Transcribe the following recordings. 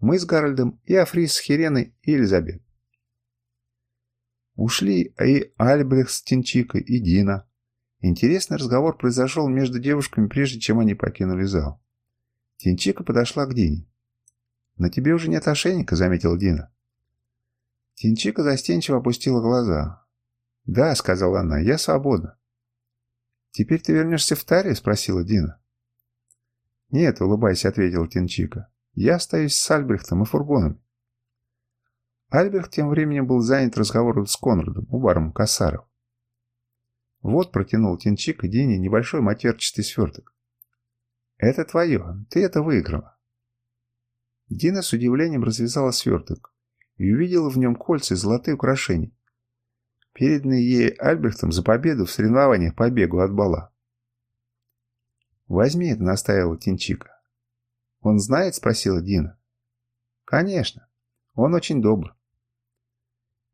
Мы с Гарольдом и Африс с Хиреной и Элизабет. Ушли и Альбрехт с Тинчикой, и Дина. Интересный разговор произошел между девушками, прежде чем они покинули зал. Тинчика подошла к Дине. «На тебе уже нет ошейника», — заметила Дина. Тинчика застенчиво опустила глаза. «Да», — сказала она, — «я свободна». «Теперь ты вернешься в Тарию?» — спросила Дина. «Нет», — улыбаясь, ответил Тинчика. «Я остаюсь с Альбрехтом и фургоном». Альбрехт тем временем был занят разговором с Конрадом, Убаром Кассаров. «Вот», — протянул Тинчик и Дине небольшой матерчатый сверток. «Это твое. Ты это выиграла». Дина с удивлением развязала сверток и увидела в нем кольца и золотые украшения, переданные ей Альбрехтом за победу в соревнованиях по бегу от бала. «Возьми это», — настаивала Тинчика. «Он знает?» — спросила Дина. «Конечно. Он очень добр».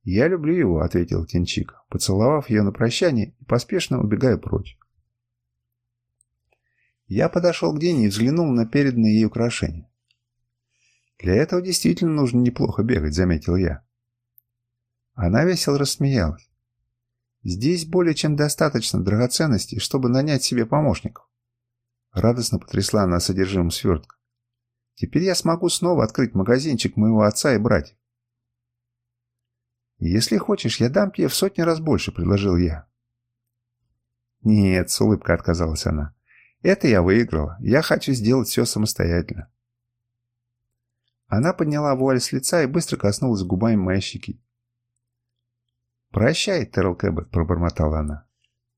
«Я люблю его», — ответила Тинчика, поцеловав ее на прощание и поспешно убегая прочь. Я подошел к Дине и взглянул на переданные ей украшения. «Для этого действительно нужно неплохо бегать», — заметил я. Она весело рассмеялась. «Здесь более чем достаточно драгоценностей, чтобы нанять себе помощников». Радостно потрясла она содержимым свертка. «Теперь я смогу снова открыть магазинчик моего отца и братьев». «Если хочешь, я дам тебе в сотни раз больше», — предложил я. «Нет», — с улыбкой отказалась она. «Это я выиграла. Я хочу сделать все самостоятельно». Она подняла вуаль с лица и быстро коснулась губами моей щеки. «Прощай, Террел Кэббет», — пробормотала она.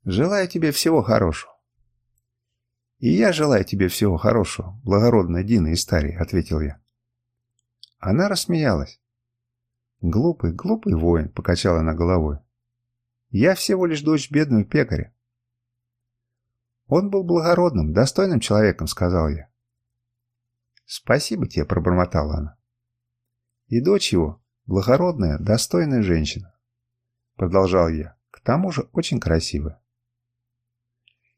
«Желаю тебе всего хорошего». «И я желаю тебе всего хорошего, благородная Дина из Старии», — ответил я. Она рассмеялась. «Глупый, глупый воин», — покачала она головой. «Я всего лишь дочь бедного пекаря». «Он был благородным, достойным человеком», — сказал я. «Спасибо тебе», — пробормотала она. «И дочь его — благородная, достойная женщина», — продолжал я, — «к тому же очень красивая».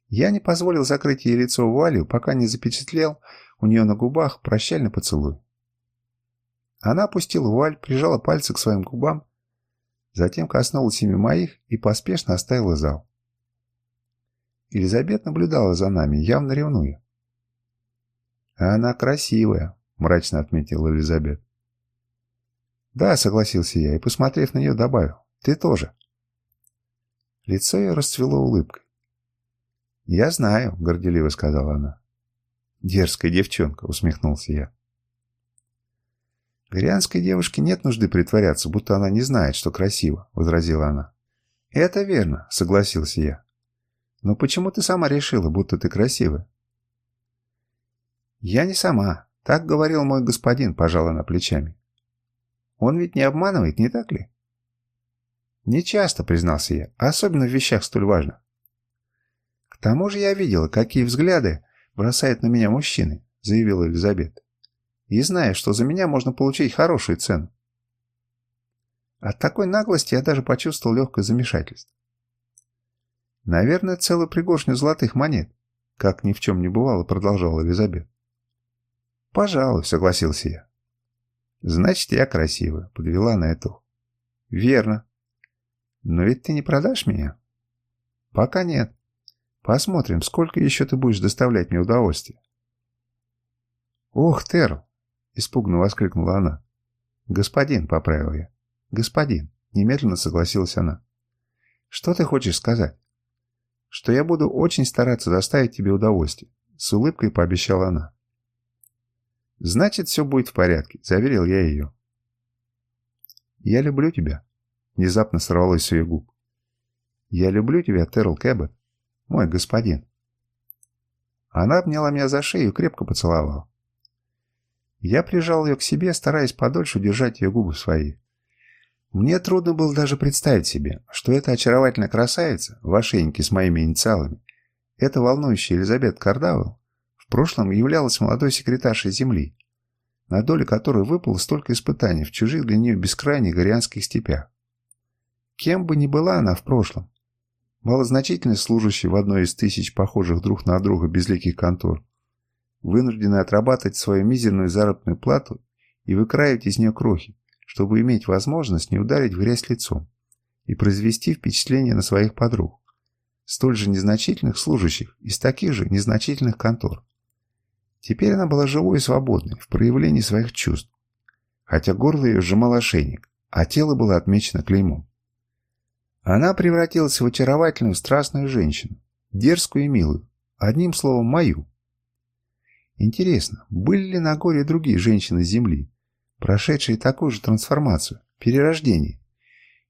Я не позволил закрыть ей лицо вуалью, пока не запечатлел у нее на губах прощальный поцелуй. Она опустила вуаль, прижала пальцы к своим губам, затем коснулась ими моих и поспешно оставила зал. Елизабет наблюдала за нами, явно ревнуя. «А она красивая», — мрачно отметила Элизабет. «Да», — согласился я и, посмотрев на нее, добавил. «Ты тоже». Лицо ее расцвело улыбкой. «Я знаю», — горделиво сказала она. «Дерзкая девчонка», — усмехнулся я. «Горианской девушке нет нужды притворяться, будто она не знает, что красиво», — возразила она. «Это верно», — согласился я. «Но почему ты сама решила, будто ты красивая?» «Я не сама. Так говорил мой господин», – пожала на плечами. «Он ведь не обманывает, не так ли?» «Не часто», – признался я, – «особенно в вещах столь важных». «К тому же я видела, какие взгляды бросают на меня мужчины», – заявила Элизабет. «И знаю, что за меня можно получить хорошую цену». От такой наглости я даже почувствовал легкое замешательство. «Наверное, целую пригоршню золотых монет», – как ни в чем не бывало, продолжала Элизабет. «Пожалуй», — согласился я. «Значит, я красивая», — подвела на эту. «Верно. Но ведь ты не продашь меня?» «Пока нет. Посмотрим, сколько еще ты будешь доставлять мне удовольствие». «Ох, Терл!» — испуганно воскликнула она. «Господин», — поправил я. «Господин», — немедленно согласилась она. «Что ты хочешь сказать?» «Что я буду очень стараться доставить тебе удовольствие», — с улыбкой пообещала она. «Значит, все будет в порядке», — заверил я ее. «Я люблю тебя», — внезапно сорвалось с ее губ. «Я люблю тебя, Терл Кэббет, мой господин». Она обняла меня за шею и крепко поцеловала. Я прижал ее к себе, стараясь подольше держать ее губы свои. Мне трудно было даже представить себе, что эта очаровательная красавица в ошейнике с моими инициалами, эта волнующая Элизабет Кардавелл, в прошлом являлась молодой секретаршей Земли, на долю которой выпало столько испытаний в чужих для нее бескрайних горианских степях. Кем бы ни была она в прошлом, малозначительно служащей в одной из тысяч похожих друг на друга безликих контор, вынужденной отрабатывать свою мизерную заработную плату и выкраивать из нее крохи, чтобы иметь возможность не ударить в грязь лицом и произвести впечатление на своих подруг, столь же незначительных служащих из таких же незначительных контор. Теперь она была живой и свободной в проявлении своих чувств, хотя горло ее сжимал ошейник, а тело было отмечено клеймом. Она превратилась в очаровательную страстную женщину, дерзкую и милую, одним словом, мою. Интересно, были ли на горе другие женщины Земли, прошедшие такую же трансформацию, перерождение,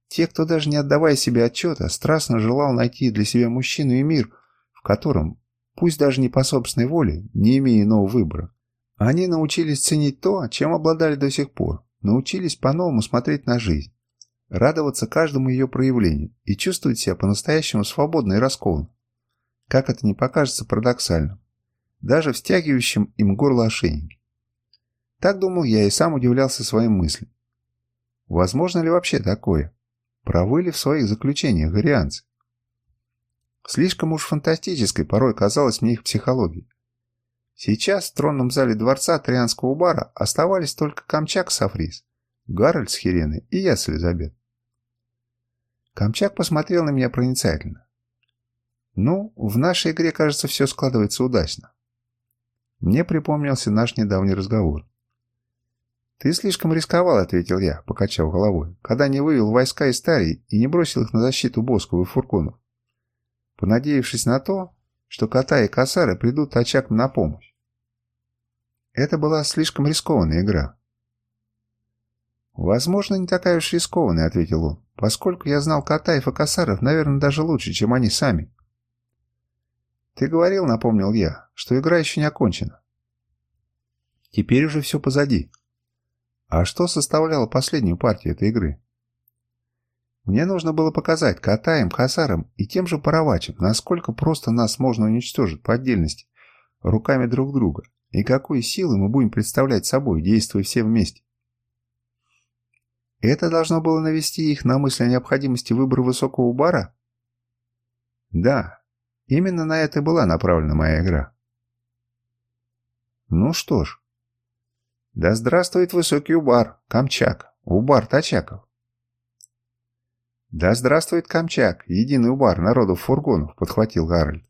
те, кто даже не отдавая себе отчета, страстно желал найти для себя мужчину и мир, в котором, пусть даже не по собственной воле, не имея иного выбора, они научились ценить то, чем обладали до сих пор, научились по-новому смотреть на жизнь, радоваться каждому ее проявлению и чувствовать себя по-настоящему свободно и раскованно. Как это не покажется парадоксальным, даже в им горло ошейнике. Так думал я и сам удивлялся своим мыслям. Возможно ли вообще такое? Правы ли в своих заключениях горианцы? Слишком уж фантастической порой казалась мне их психология. Сейчас в тронном зале дворца Трианского бара оставались только Камчак с Африс, Гарольд с Хиреной и я с Элизабет. Камчак посмотрел на меня проницательно. Ну, в нашей игре, кажется, все складывается удачно. Мне припомнился наш недавний разговор. «Ты слишком рисковал», — ответил я, покачав головой, «когда не вывел войска из Тарии и не бросил их на защиту Боскова и Фурконов, понадеявшись на то, что кота и косары придут очаг на помощь. Это была слишком рискованная игра». «Возможно, не такая уж рискованная», — ответил он, «поскольку я знал Катаев и Косаров, наверное, даже лучше, чем они сами». «Ты говорил, — напомнил я, — что игра еще не окончена». «Теперь уже все позади». А что составляло последнюю партию этой игры? Мне нужно было показать Катаем, Хасарам и тем же Паравачам, насколько просто нас можно уничтожить по отдельности, руками друг друга, и какой силы мы будем представлять собой, действуя все вместе. Это должно было навести их на мысль о необходимости выбора высокого бара? Да, именно на это была направлена моя игра. Ну что ж, да здравствует высокий Убар, Камчак, Убар Тачаков. Да здравствует Камчак, единый Убар народов фургонов, подхватил Гарольд.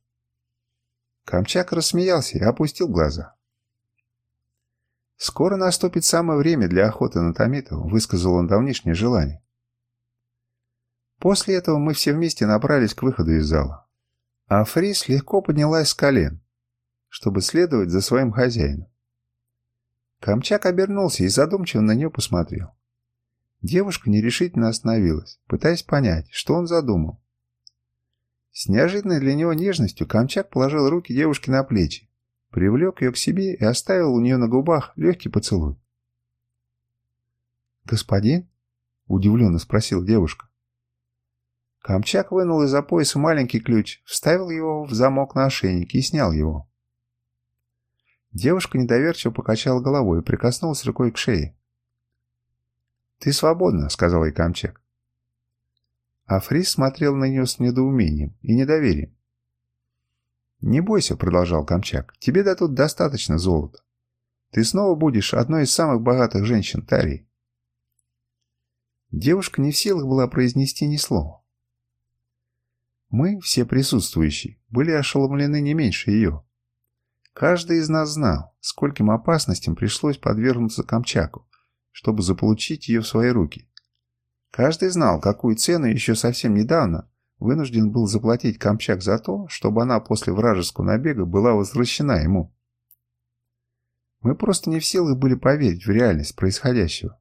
Камчак рассмеялся и опустил глаза. «Скоро наступит самое время для охоты на томитов», — высказал он давнишнее желание. После этого мы все вместе набрались к выходу из зала. А Фрис легко поднялась с колен, чтобы следовать за своим хозяином. Камчак обернулся и задумчиво на нее посмотрел. Девушка нерешительно остановилась, пытаясь понять, что он задумал. С неожиданной для него нежностью Камчак положил руки девушке на плечи, привлек ее к себе и оставил у нее на губах легкий поцелуй. «Господин?» – удивленно спросила девушка. Камчак вынул из-за пояса маленький ключ, вставил его в замок на ошейнике и снял его. Девушка недоверчиво покачала головой и прикоснулась рукой к шее. «Ты свободна», — сказал ей Камчак. А Фрис смотрел на нее с недоумением и недоверием. «Не бойся», — продолжал Камчак, — «тебе дадут достаточно золота. Ты снова будешь одной из самых богатых женщин Тарии». Девушка не в силах была произнести ни слова. Мы, все присутствующие, были ошеломлены не меньше ее. Каждый из нас знал, скольким опасностям пришлось подвергнуться Камчаку, чтобы заполучить ее в свои руки. Каждый знал, какую цену еще совсем недавно вынужден был заплатить Камчак за то, чтобы она после вражеского набега была возвращена ему. Мы просто не в силах были поверить в реальность происходящего.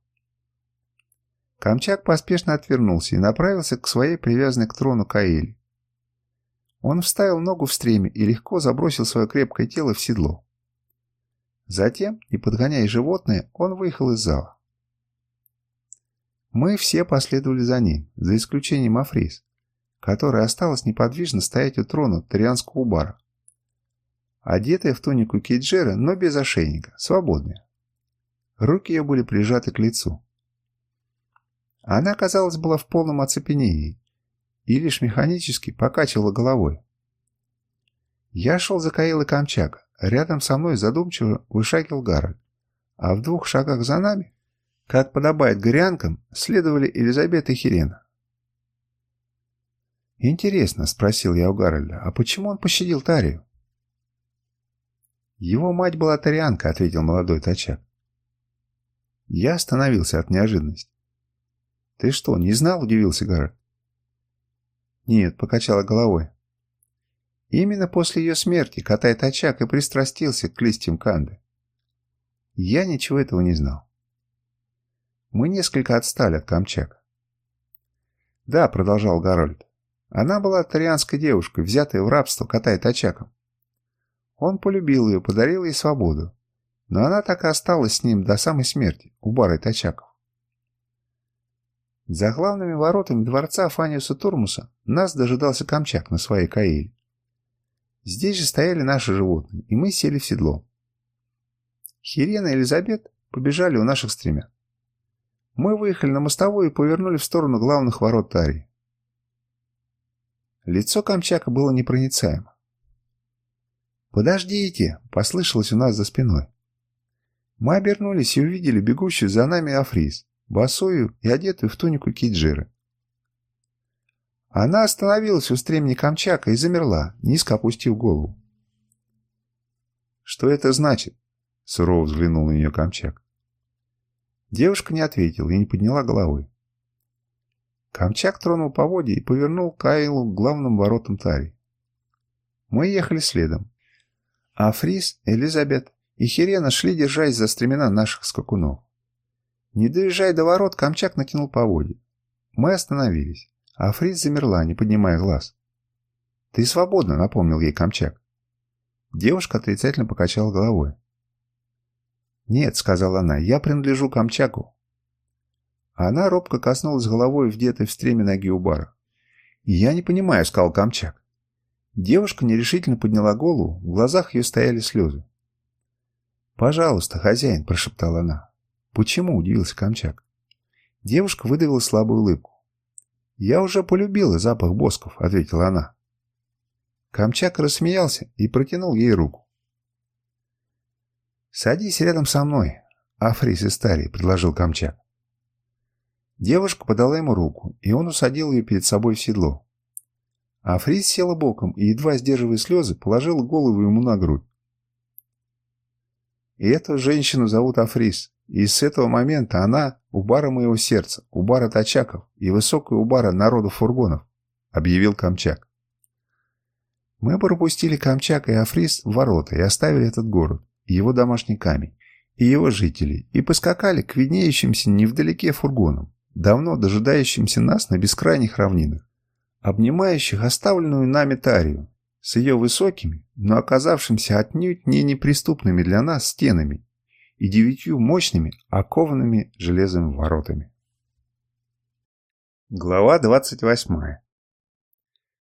Камчак поспешно отвернулся и направился к своей привязанной к трону Каэль. Он вставил ногу в стремя и легко забросил свое крепкое тело в седло. Затем, не подгоняя животное, он выехал из зала. Мы все последовали за ним, за исключением Африс, которая осталась неподвижно стоять у трона Тарианского бара. Одетая в тунику Кейджера, но без ошейника, свободная. Руки ее были прижаты к лицу. Она, казалось, была в полном оцепенении и лишь механически покачивала головой. Я шел за Каилой Камчак, рядом со мной задумчиво вышагивал Гарольд, а в двух шагах за нами Как подобает горянкам, следовали Елизабет и Хелена. «Интересно», — спросил я у Гарольда, — «а почему он пощадил Тарию?» «Его мать была тарианка», — ответил молодой тачак. Я остановился от неожиданности. «Ты что, не знал?» — удивился Гарольд. «Нет», — покачала головой. Именно после ее смерти Катай Тачак и пристрастился к листьям Канды. Я ничего этого не знал. Мы несколько отстали от Камчака. «Да», — продолжал Гарольд, — «она была тарианской девушкой, взятой в рабство Катай Тачаком. Он полюбил ее, подарил ей свободу, но она так и осталась с ним до самой смерти, у бары Тачаков. За главными воротами дворца Фаниуса Турмуса нас дожидался Камчак на своей каэле. Здесь же стояли наши животные, и мы сели в седло. Хирена и Элизабет побежали у наших стремян. Мы выехали на мостовую и повернули в сторону главных ворот Тарии. Лицо Камчака было непроницаемо. «Подождите!» — послышалось у нас за спиной. Мы обернулись и увидели бегущую за нами Африз, босую и одетую в тунику киджиры. Она остановилась у стремни Камчака и замерла, низко опустив голову. «Что это значит?» — сурово взглянул на нее Камчак. Девушка не ответила и не подняла головы. Камчак тронул поводья и повернул Кайлу к главным воротам Тари. Мы ехали следом. А Фрис, Элизабет и Хирена шли, держась за стремена наших скакунов. Не доезжая до ворот, Камчак накинул поводья. Мы остановились, а Фрис замерла, не поднимая глаз. «Ты свободна», — напомнил ей Камчак. Девушка отрицательно покачала головой. «Нет», — сказала она, — «я принадлежу Камчаку». Она робко коснулась головой вдетой в стреме ноги у. «Я не понимаю», — сказал Камчак. Девушка нерешительно подняла голову, в глазах ее стояли слезы. «Пожалуйста, хозяин», — прошептала она. «Почему?» — удивился Камчак. Девушка выдавила слабую улыбку. «Я уже полюбила запах босков», — ответила она. Камчак рассмеялся и протянул ей руку. «Садись рядом со мной, Африс и Старий», — предложил Камчак. Девушка подала ему руку, и он усадил ее перед собой в седло. Африс села боком и, едва сдерживая слезы, положила голову ему на грудь. И эту женщину зовут Африс, и с этого момента она — убара моего сердца, убара тачаков и высокая убара народу фургонов, — объявил Камчак. Мы пропустили Камчак и Африс в ворота и оставили этот город его домашний камень, и его жителей, и поскакали к виднеющимся невдалеке фургонам, давно дожидающимся нас на бескрайних равнинах, обнимающих оставленную нами Тарию, с ее высокими, но оказавшимся отнюдь не неприступными для нас стенами и девятью мощными, окованными железом воротами. Глава 28.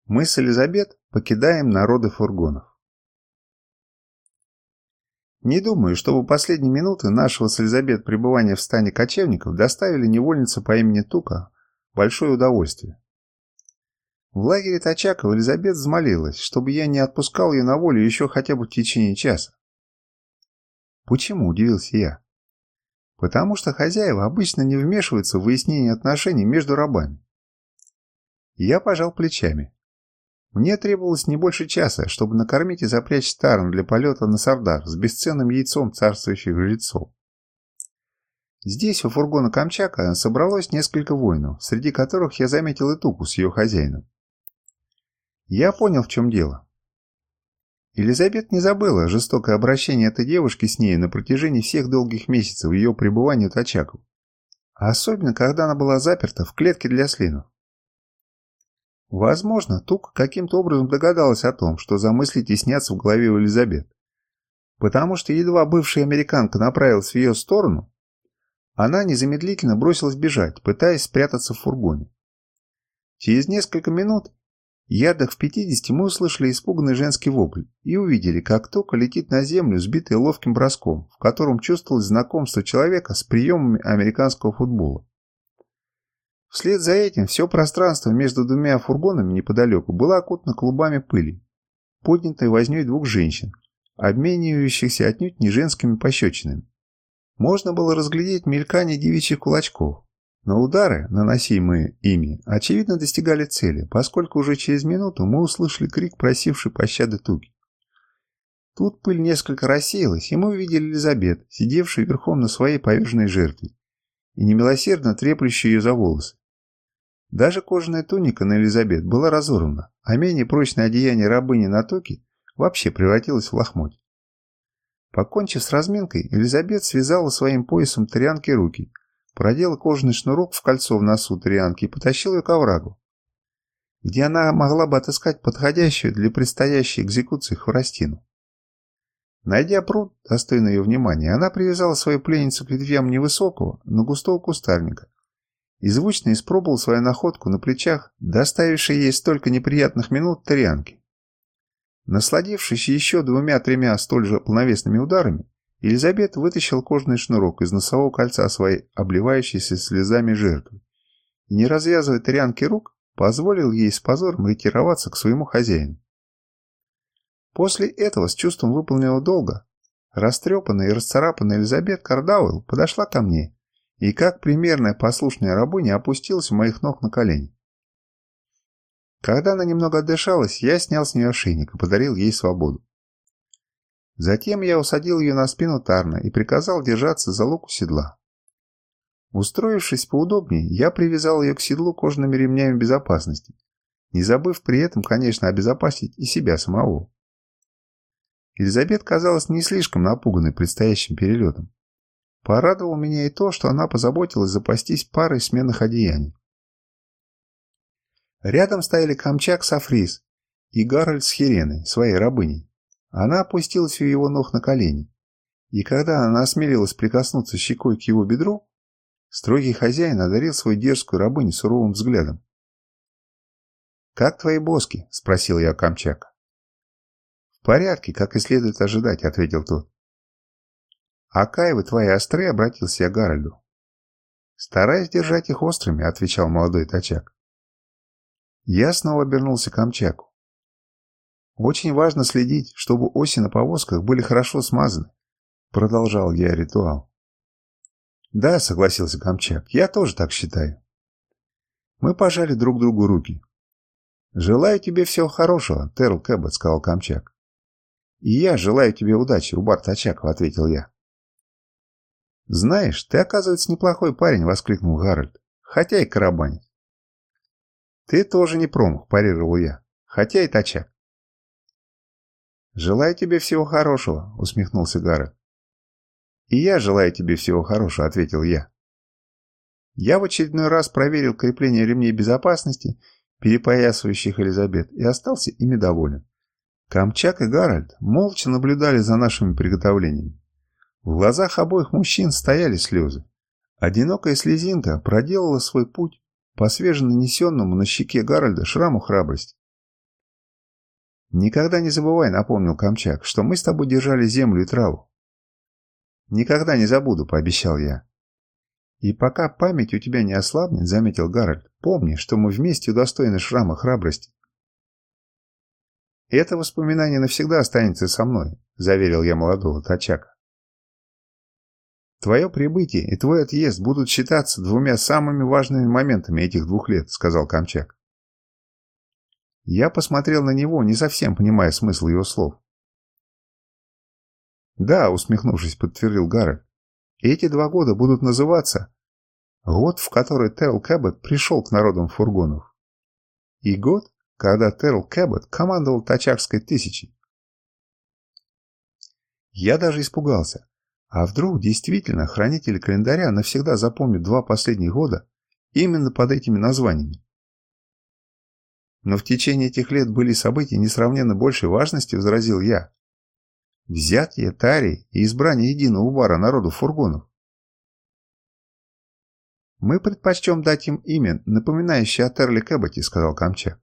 Мы с Элизабет покидаем народы фургонов. Не думаю, чтобы последние минуты нашего с Элизабет пребывания в стане кочевников доставили невольнице по имени Тука большое удовольствие. В лагере Тачакова Элизабет взмолилась, чтобы я не отпускал ее на волю еще хотя бы в течение часа. Почему, удивился я. Потому что хозяева обычно не вмешиваются в выяснение отношений между рабами. Я пожал плечами. Мне требовалось не больше часа, чтобы накормить и запрячь Старн для полета на Сардар с бесценным яйцом царствующих жрецов. Здесь, у фургона Камчака, собралось несколько воинов, среди которых я заметил и Туку с ее хозяином. Я понял, в чем дело. Елизабет не забыла жестокое обращение этой девушки с ней на протяжении всех долгих месяцев ее пребывания в Тачаков. А особенно, когда она была заперта в клетке для слинов. Возможно, Тук каким-то образом догадалась о том, что замысли теснятся в голове у Элизабет. Потому что едва бывшая американка направилась в ее сторону, она незамедлительно бросилась бежать, пытаясь спрятаться в фургоне. Через несколько минут, ярдах в 50, мы услышали испуганный женский вопль и увидели, как Тука летит на землю, сбитый ловким броском, в котором чувствовалось знакомство человека с приемами американского футбола. Вслед за этим все пространство между двумя фургонами неподалеку было окутано клубами пыли, поднятой возней двух женщин, обменивающихся отнюдь не женскими пощечинами. можно было разглядеть мелькание девичьих кулачков, но удары, наносимые ими, очевидно достигали цели, поскольку уже через минуту мы услышали крик, просивший пощады Туки. Тут пыль несколько рассеялась, и мы увидели Элизабет, сидевшую верхом на своей поверженной жертве, и немилосердно треплющую ее за волосы. Даже кожаная туника на Элизабет была разорвана, а менее прочное одеяние рабыни на Токи вообще превратилось в лохмоть. Покончив с разминкой, Элизабет связала своим поясом Тарианки руки, продела кожаный шнурок в кольцо в носу Тарианки и потащила ее к оврагу, где она могла бы отыскать подходящую для предстоящей экзекуции хворостину. Найдя пруд, достойный ее внимания, она привязала свою пленницу к ветвям невысокого, но густого кустарника и звучно испробовала свою находку на плечах, доставившей ей столько неприятных минут Тарианки. Насладившись еще двумя-тремя столь же полновесными ударами, Елизабет вытащил кожаный шнурок из носового кольца своей обливающейся слезами жертвы и, не развязывая Тарианке рук, позволил ей с позором ретироваться к своему хозяину. После этого с чувством выполненного долга растрепанная и расцарапанная Элизабет Кардауэлл подошла ко мне и, как примерная послушная рабыня, опустилась у моих ног на колени. Когда она немного отдышалась, я снял с нее ошейник и подарил ей свободу. Затем я усадил ее на спину Тарна и приказал держаться за луку седла. Устроившись поудобнее, я привязал ее к седлу кожаными ремнями безопасности, не забыв при этом, конечно, обезопасить и себя самого. Елизабет казалась не слишком напуганной предстоящим перелетом. Порадовало меня и то, что она позаботилась запастись парой сменных одеяний. Рядом стояли Камчак с Африс и Гарольд с Хиреной, своей рабыней. Она опустилась у его ног на колени, и когда она осмелилась прикоснуться щекой к его бедру, строгий хозяин одарил свою дерзкую рабыню суровым взглядом. «Как твои боски?» – спросил я Камчака. «В порядке, как и следует ожидать», — ответил тот. «А каевы твои острые?» — обратился я к Гарольду. «Стараюсь держать их острыми», — отвечал молодой тачак. Я снова обернулся к Камчаку. «Очень важно следить, чтобы оси на повозках были хорошо смазаны», — продолжал я ритуал. «Да», — согласился Камчак, — «я тоже так считаю». Мы пожали друг другу руки. «Желаю тебе всего хорошего, Терл Кэббот», — сказал Камчак. «И я желаю тебе удачи, Убар Тачаков», — ответил я. «Знаешь, ты, оказывается, неплохой парень», — воскликнул Гарольд. «Хотя и карабанец». «Ты тоже не промах», — парировал я. «Хотя и тачак». «Желаю тебе всего хорошего», — усмехнулся Гарольд. «И я желаю тебе всего хорошего», — ответил я. Я в очередной раз проверил крепление ремней безопасности, перепоясывающих Элизабет, и остался ими доволен. Камчак и Гарольд молча наблюдали за нашими приготовлениями. В глазах обоих мужчин стояли слезы. Одинокая слезинка проделала свой путь по свеженанесенному на щеке Гарольда шраму храбрости. «Никогда не забывай», — напомнил Камчак, — «что мы с тобой держали землю и траву». «Никогда не забуду», — пообещал я. «И пока память у тебя не ослабнет», — заметил Гарольд, — «помни, что мы вместе удостоены шрама храбрости». «Это воспоминание навсегда останется со мной», – заверил я молодого Тачака. «Твое прибытие и твой отъезд будут считаться двумя самыми важными моментами этих двух лет», – сказал Камчак. Я посмотрел на него, не совсем понимая смысл его слов. «Да», – усмехнувшись, подтвердил Гаррет, – «эти два года будут называться год, в который Терл Кэббет пришел к народам фургонов, и год, когда Терл Кэббот командовал Тачакской тысячей. Я даже испугался. А вдруг действительно хранители календаря навсегда запомнят два последних года именно под этими названиями? Но в течение этих лет были события несравненно большей важности, возразил я. Взятие Тари и избрание единого убара народу фургонов. «Мы предпочтем дать им имя, напоминающее о Терли Кэбботе», — сказал Камчак.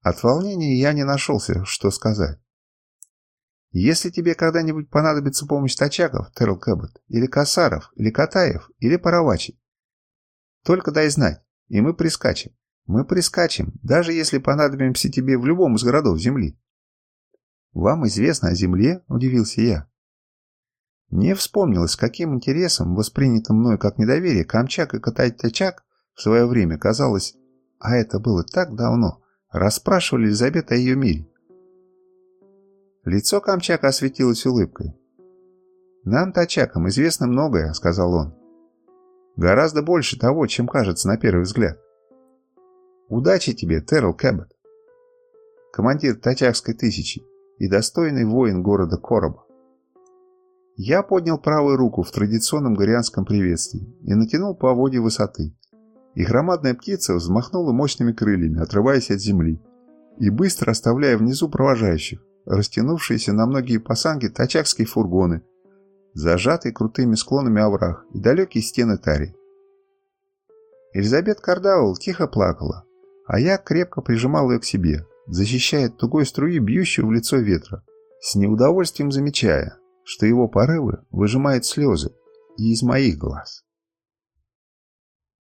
От волнения я не нашелся, что сказать. Если тебе когда-нибудь понадобится помощь тачаков, Терл Кэббот, или Касаров, или Катаев, или Паравачи, только дай знать, и мы прискачем. Мы прискачем, даже если понадобимся тебе в любом из городов Земли. Вам известно о Земле? Удивился я. Мне вспомнилось, каким интересом, воспринятым мной как недоверие, Камчак и Катай-Тачак в свое время казалось, а это было так давно, расспрашивали Елизавет о ее мире. Лицо Камчака осветилось улыбкой. «Нам, Тачакам, известно многое», — сказал он. «Гораздо больше того, чем кажется на первый взгляд. Удачи тебе, Террел Кэббет, командир Тачакской тысячи и достойный воин города Короба. Я поднял правую руку в традиционном горианском приветствии и натянул по воде высоты. И громадная птица взмахнула мощными крыльями, отрываясь от земли, и быстро оставляя внизу провожающих, растянувшиеся на многие пасанги тачакские фургоны, зажатые крутыми склонами овраг и далекие стены Тари. Элизабет Кардауэлл тихо плакала, а я крепко прижимал ее к себе, защищая от тугой струи, бьющую в лицо ветра, с неудовольствием замечая, что его порывы выжимают слезы и из моих глаз.